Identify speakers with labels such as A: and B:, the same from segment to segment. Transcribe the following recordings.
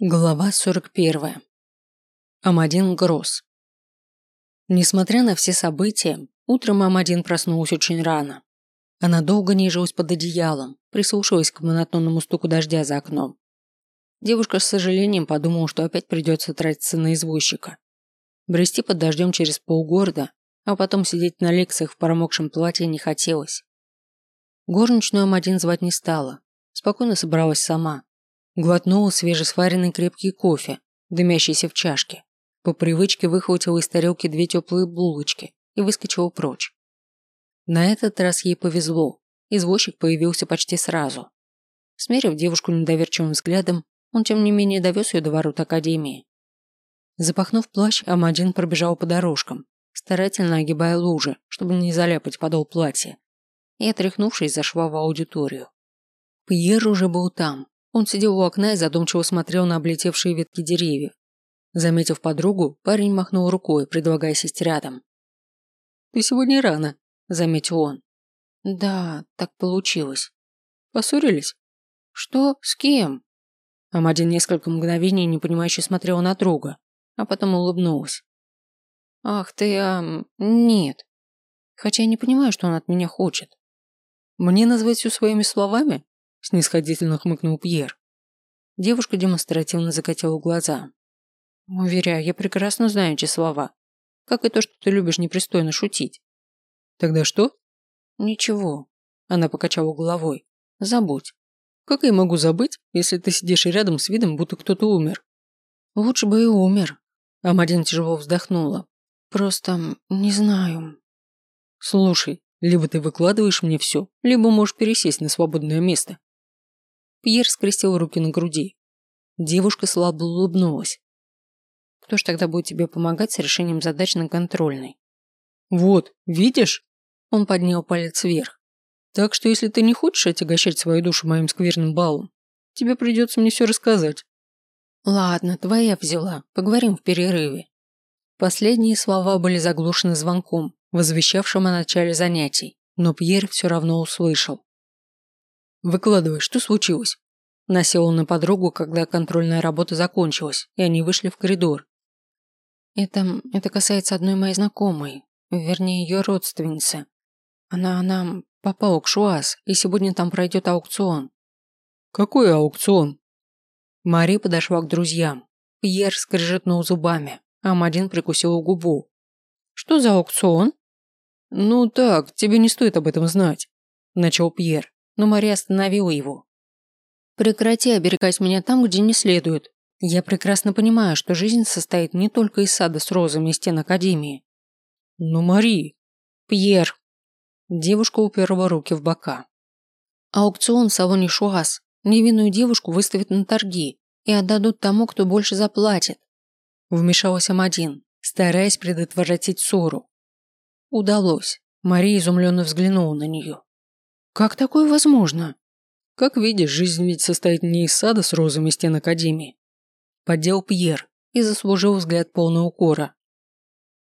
A: Глава 41. Амадин Гросс. Несмотря на все события, утром Амадин проснулась очень рано. Она долго нежилась под одеялом, прислушиваясь к монотонному стуку дождя за окном. Девушка с сожалением подумала, что опять придется тратиться на извозчика. Брести под дождем через полгорода, а потом сидеть на лекциях в промокшем платье не хотелось. Горничную Амадин звать не стала, спокойно собралась сама, Глотнула свежесваренный крепкий кофе, дымящийся в чашке. По привычке выхватила из тарелки две теплые булочки и выскочила прочь. На этот раз ей повезло. Извозчик появился почти сразу. Смерив девушку недоверчивым взглядом, он тем не менее довез ее до ворот Академии. Запахнув плащ, Амадин пробежал по дорожкам, старательно огибая лужи, чтобы не заляпать подол платья, и, отряхнувшись, зашла в аудиторию. Пьер уже был там, он сидел у окна и задумчиво смотрел на облетевшие ветки деревьев. Заметив подругу, парень махнул рукой, предлагая сесть рядом. «Ты сегодня рано», – заметил он. «Да, так получилось». «Поссорились?» «Что? С кем?» Амадин несколько мгновений непонимающе смотрел на друга, а потом улыбнулась. «Ах ты, а... нет. Хотя я не понимаю, что он от меня хочет». «Мне назвать все своими словами?» Снисходительно хмыкнул Пьер. Девушка демонстративно закатила глаза. Уверяю, я прекрасно знаю эти слова. Как и то, что ты любишь непристойно шутить. Тогда что? Ничего. Она покачала головой. Забудь. Как я могу забыть, если ты сидишь рядом с видом, будто кто-то умер? Лучше бы и умер. Амадин тяжело вздохнула. Просто не знаю. Слушай, либо ты выкладываешь мне все, либо можешь пересесть на свободное место. Пьер скрестил руки на груди. Девушка слабо улыбнулась. Кто ж тогда будет тебе помогать с решением задач на контрольной? Вот, видишь? Он поднял палец вверх. Так что если ты не хочешь отягощать свою душу моим скверным балом, тебе придется мне все рассказать. Ладно, твоя взяла. Поговорим в перерыве. Последние слова были заглушены звонком, возвещавшим о начале занятий, но Пьер все равно услышал. Выкладывай, что случилось? Насел он на подругу, когда контрольная работа закончилась, и они вышли в коридор. Это, это касается одной моей знакомой, вернее ее родственницы. Она, она попала к Шуаз, и сегодня там пройдет аукцион. Какой аукцион? Мари подошла к друзьям. Пьер скрежетнул зубами, а Мадин прикусил губу. Что за аукцион? Ну так, тебе не стоит об этом знать, начал Пьер но Мария остановила его. «Прекрати оберегать меня там, где не следует. Я прекрасно понимаю, что жизнь состоит не только из сада с розами и стен Академии». «Но Мари...» «Пьер...» Девушка уперла руки в бока. «Аукцион в салоне Шуаз. Невинную девушку выставят на торги и отдадут тому, кто больше заплатит». Вмешалась Амадин, стараясь предотвратить ссору. Удалось. Мария изумленно взглянула на нее. Как такое возможно? Как видишь, жизнь ведь состоит не из сада с розами стен Академии. Поддел Пьер и заслужил взгляд полного укора.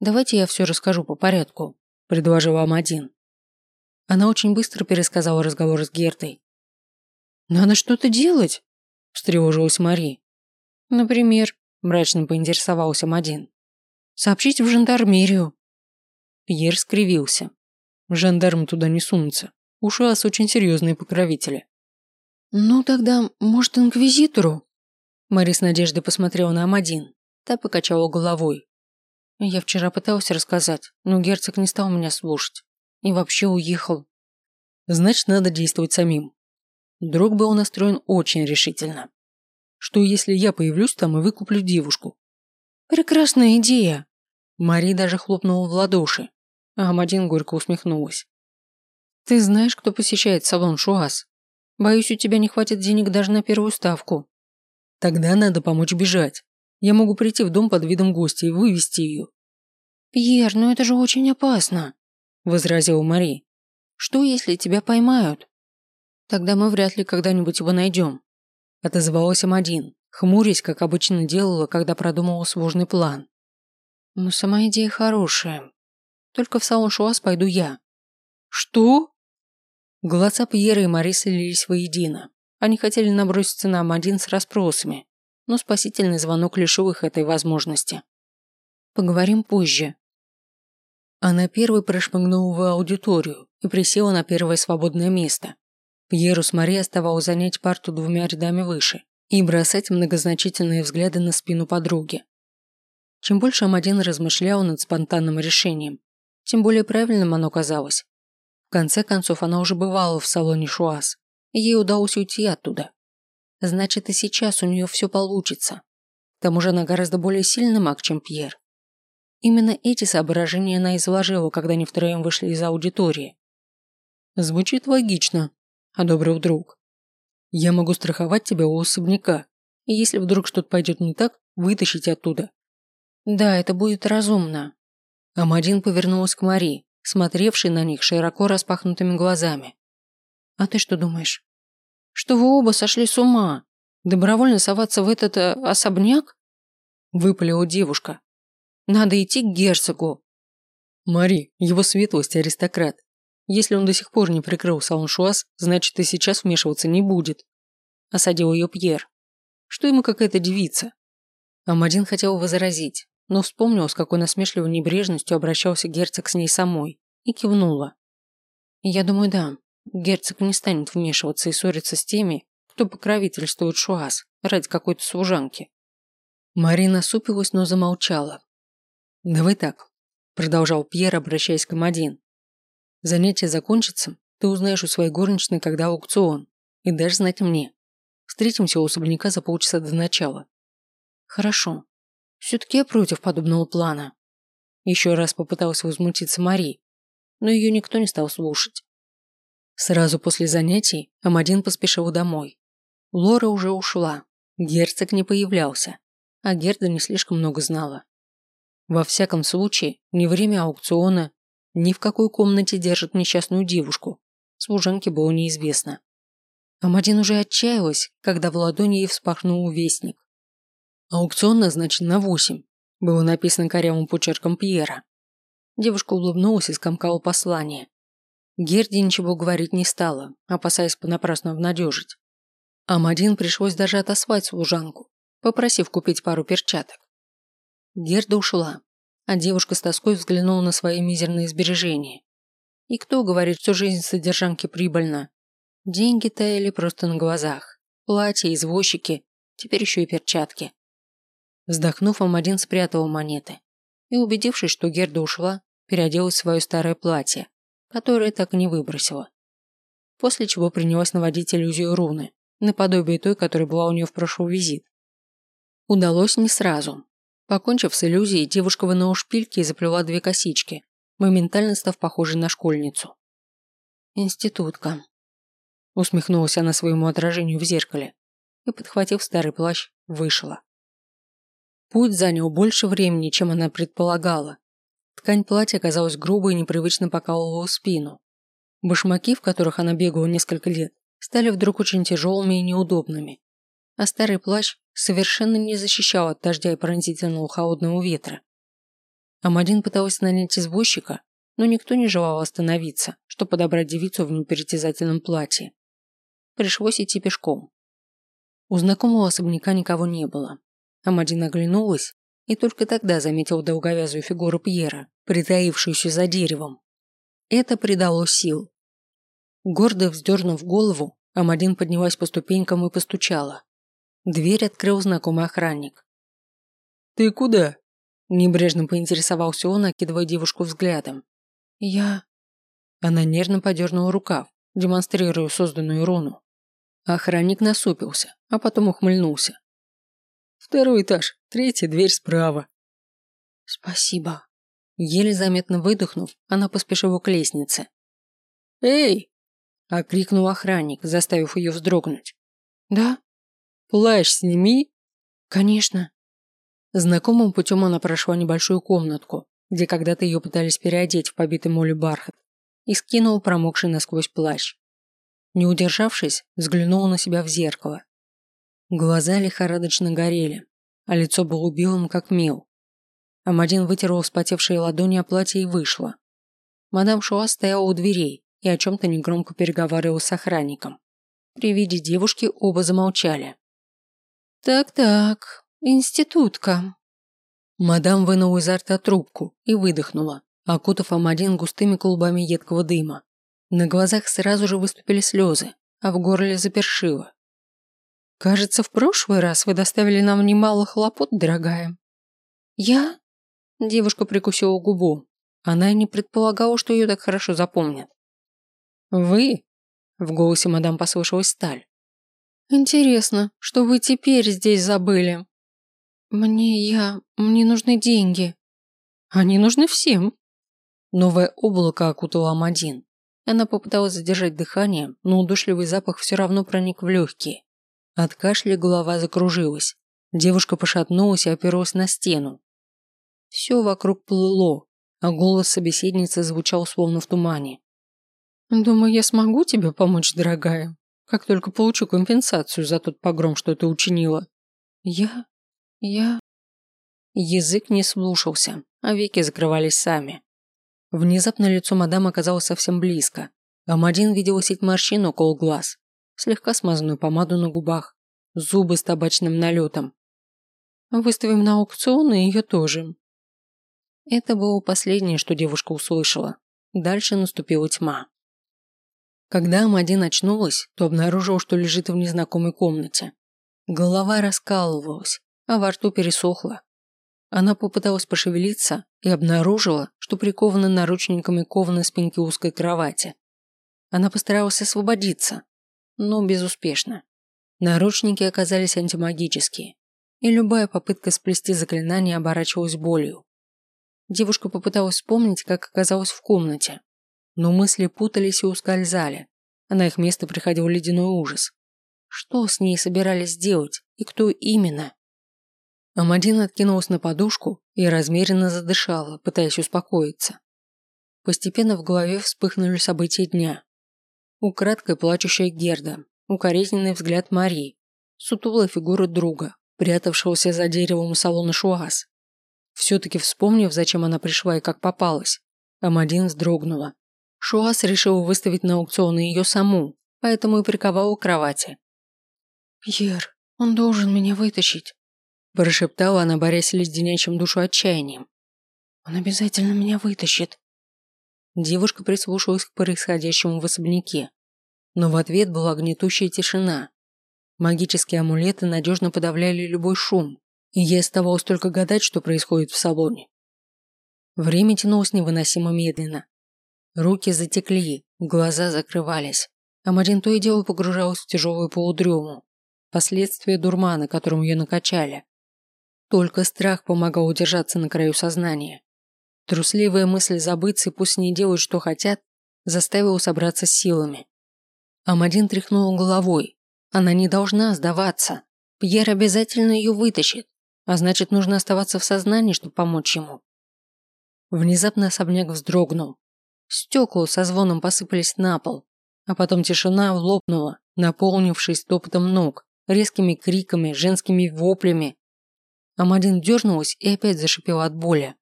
A: Давайте я все расскажу по порядку, предложил Амадин. Она очень быстро пересказала разговор с Гертой. «Надо что-то делать», – встревожилась Мари. «Например», – мрачно поинтересовался Амадин. «Сообщить в жандармерию». Пьер скривился. Жандарм туда не сунутся. У Шуас очень серьезные покровители. Ну тогда, может, инквизитору? Мари с надеждой посмотрела на Амадин. Та покачала головой. Я вчера пытался рассказать, но герцог не стал меня слушать. И вообще уехал. Значит, надо действовать самим. Друг был настроен очень решительно. Что если я появлюсь там и выкуплю девушку? Прекрасная идея. Мари даже хлопнула в ладоши, а Амадин горько усмехнулась. Ты знаешь, кто посещает салон Шуас? Боюсь, у тебя не хватит денег даже на первую ставку. Тогда надо помочь бежать. Я могу прийти в дом под видом гостя и вывести ее. Пьер, ну это же очень опасно, возразила Мари. Что, если тебя поймают? Тогда мы вряд ли когда-нибудь его найдем. Отозвалась Амадин, хмурясь, как обычно делала, когда продумывала сложный план. Но сама идея хорошая. Только в салон Шуас пойду я. Что? Голоса Пьера и Мари слились воедино. Они хотели наброситься на Амадин с расспросами. но спасительный звонок лишил их этой возможности. Поговорим позже. Она первой прошмыгнула в аудиторию и присела на первое свободное место. Пьеру с Мари оставалось занять парту двумя рядами выше и бросать многозначительные взгляды на спину подруги. Чем больше Амадин размышлял над спонтанным решением, тем более правильным оно казалось. Конце концов, она уже бывала в салоне Шуаз, и ей удалось уйти оттуда. Значит, и сейчас у нее все получится. К тому же она гораздо более сильный маг, чем Пьер. Именно эти соображения она изложила, когда они втроем вышли из аудитории. Звучит логично, одобрил друг. Я могу страховать тебя у особняка, и если вдруг что-то пойдет не так, вытащить оттуда. Да, это будет разумно. Амадин повернулась к Мари, смотревшей на них широко распахнутыми глазами. А ты что думаешь? Что вы оба сошли с ума? Добровольно соваться в этот э, особняк? Выпалила девушка. Надо идти к герцогу. Мари, его светлость аристократ. Если он до сих пор не прикрыл салон Шуаз, значит и сейчас вмешиваться не будет. Осадил ее Пьер. Что ему какая-то девица? Амадин хотел возразить, но вспомнил, с какой насмешливой небрежностью обращался герцог с ней самой, и кивнула. Я думаю, да, герцог не станет вмешиваться и ссориться с теми, кто покровительствует Шуаз ради какой-то служанки. Марина супилась, но замолчала. «Давай так», – продолжал Пьер, обращаясь к Амадин. Занятие закончится, ты узнаешь у своей горничной, когда аукцион, и дашь знать мне. Встретимся у особняка за полчаса до начала. Хорошо. Все-таки я против подобного плана. Еще раз попыталась возмутиться Мари, но ее никто не стал слушать. Сразу после занятий Амадин поспешил домой. Лора уже ушла, герцог не появлялся, а Герда не слишком много знала. Во всяком случае, не время аукциона ни в какой комнате держат несчастную девушку. Служанке было неизвестно. Амадин уже отчаялась, когда в ладони ей вспахнул вестник. Аукцион назначен на восемь. Было написано корявым почерком Пьера. Девушка улыбнулась и скомкала послание. Герди ничего говорить не стала, опасаясь понапрасну обнадежить. Амадин пришлось даже отослать служанку, попросив купить пару перчаток. Герда ушла, а девушка с тоской взглянула на свои мизерные сбережения. И кто говорит, что жизнь содержанки прибыльна? Деньги таяли просто на глазах. Платья, извозчики, теперь еще и перчатки. Вздохнув, Амадин спрятал монеты. И, убедившись, что Герда ушла, переоделась в свое старое платье, которое так и не выбросила. После чего принялась наводить иллюзию руны, наподобие той, которая была у нее в прошлый визит. Удалось не сразу, Покончив с иллюзией, девушка вынула шпильки и заплела две косички, моментально став похожей на школьницу. «Институтка», – усмехнулась она своему отражению в зеркале и, подхватив старый плащ, вышла. Путь занял больше времени, чем она предполагала. Ткань платья оказалась грубой и непривычно покалывала спину. Башмаки, в которых она бегала несколько лет, стали вдруг очень тяжелыми и неудобными а старый плащ совершенно не защищал от дождя и пронзительного холодного ветра. Амадин пытался нанять извозчика, но никто не желал остановиться, чтобы подобрать девицу в непритязательном платье. Пришлось идти пешком. У знакомого особняка никого не было. Амадин оглянулась и только тогда заметил долговязую фигуру Пьера, притаившуюся за деревом. Это придало сил. Гордо вздернув голову, Амадин поднялась по ступенькам и постучала. Дверь открыл знакомый охранник. «Ты куда?» – небрежно поинтересовался он, окидывая девушку взглядом. «Я...» Она нервно подернула рукав, демонстрируя созданную руну. Охранник насупился, а потом ухмыльнулся. «Второй этаж, третья дверь справа». «Спасибо». Еле заметно выдохнув, она поспешила к лестнице. «Эй!» – окрикнул охранник, заставив ее вздрогнуть. «Да?» Плащ сними. Конечно. Знакомым путем она прошла небольшую комнатку, где когда-то ее пытались переодеть в побитый молью бархат, и скинула промокший насквозь плащ. Не удержавшись, взглянула на себя в зеркало. Глаза лихорадочно горели, а лицо было белым, как мел. Амадин вытерла вспотевшие ладони о платье и вышла. Мадам Шуа стояла у дверей и о чем-то негромко переговаривала с охранником. При виде девушки оба замолчали. Так-так, институтка. Мадам вынула изо рта трубку и выдохнула, окутав Амадин густыми клубами едкого дыма. На глазах сразу же выступили слезы, а в горле запершило. «Кажется, в прошлый раз вы доставили нам немало хлопот, дорогая». «Я?» Девушка прикусила губу. Она и не предполагала, что ее так хорошо запомнят. «Вы?» В голосе мадам послышалась сталь. «Интересно, что вы теперь здесь забыли?» «Мне я... мне нужны деньги». «Они нужны всем». Новое облако окутало Амадин. Она попыталась задержать дыхание, но удушливый запах все равно проник в легкие. От кашля голова закружилась. Девушка пошатнулась и оперлась на стену. Все вокруг плыло, а голос собеседницы звучал словно в тумане. «Думаю, я смогу тебе помочь, дорогая, как только получу компенсацию за тот погром, что ты учинила». «Я? Я?» Язык не слушался, а веки закрывались сами. Внезапно лицо мадам оказалось совсем близко. Амадин видел сеть морщин около глаз, слегка смазанную помаду на губах, зубы с табачным налетом. «Выставим на аукцион и ее тоже». Это было последнее, что девушка услышала. Дальше наступила тьма. Когда Амадин очнулась, то обнаружила, что лежит в незнакомой комнате. Голова раскалывалась, а во рту пересохла. Она попыталась пошевелиться и обнаружила, что прикована наручниками кованой спинки узкой кровати. Она постаралась освободиться, но безуспешно. Наручники оказались антимагические, и любая попытка сплести заклинание оборачивалась болью. Девушка попыталась вспомнить, как оказалась в комнате, но мысли путались и ускользали, а на их место приходил ледяной ужас. Что с ней собирались сделать и кто именно? Амадин откинулась на подушку и размеренно задышала, пытаясь успокоиться. Постепенно в голове вспыхнули события дня. Украдкой плачущая Герда, укоризненный взгляд Марии, сутулая фигура друга, прятавшегося за деревом салона Шуаз. Все-таки вспомнив, зачем она пришла и как попалась, Амадин вздрогнула. Шуаз решил выставить на аукцион ее саму, поэтому и приковал к кровати. «Пьер, он должен меня вытащить», Прошептала она, борясь с леденящим душу отчаянием. «Он обязательно меня вытащит». Девушка прислушалась к происходящему в особняке. Но в ответ была гнетущая тишина. Магические амулеты надежно подавляли любой шум, и ей оставалось только гадать, что происходит в салоне. Время тянулось невыносимо медленно. Руки затекли, глаза закрывались, а Марин то и дело погружалась в тяжелую полудрему, последствия дурмана, которым ее накачали. Только страх помогал удержаться на краю сознания. Трусливая мысль забыться и пусть не делают, что хотят, заставила собраться силами. Амадин тряхнул головой. Она не должна сдаваться. Пьер обязательно ее вытащит, а значит, нужно оставаться в сознании, чтобы помочь ему. Внезапно особняк вздрогнул. Стекла со звоном посыпались на пол, а потом тишина лопнула, наполнившись топотом ног, резкими криками, женскими воплями Амадин дернулась и опять зашипела от боли.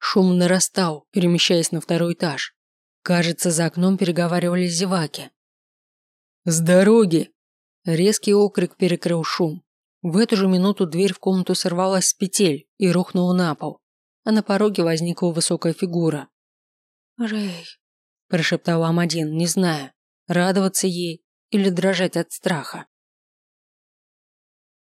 A: Шум нарастал, перемещаясь на второй этаж. Кажется, за окном переговаривались зеваки. «С дороги!» Резкий окрик перекрыл шум. В эту же минуту дверь в комнату сорвалась с петель и рухнула на пол, а на пороге возникла высокая фигура. «Рэй», – прошептала Амадин, не зная, радоваться ей или дрожать от страха.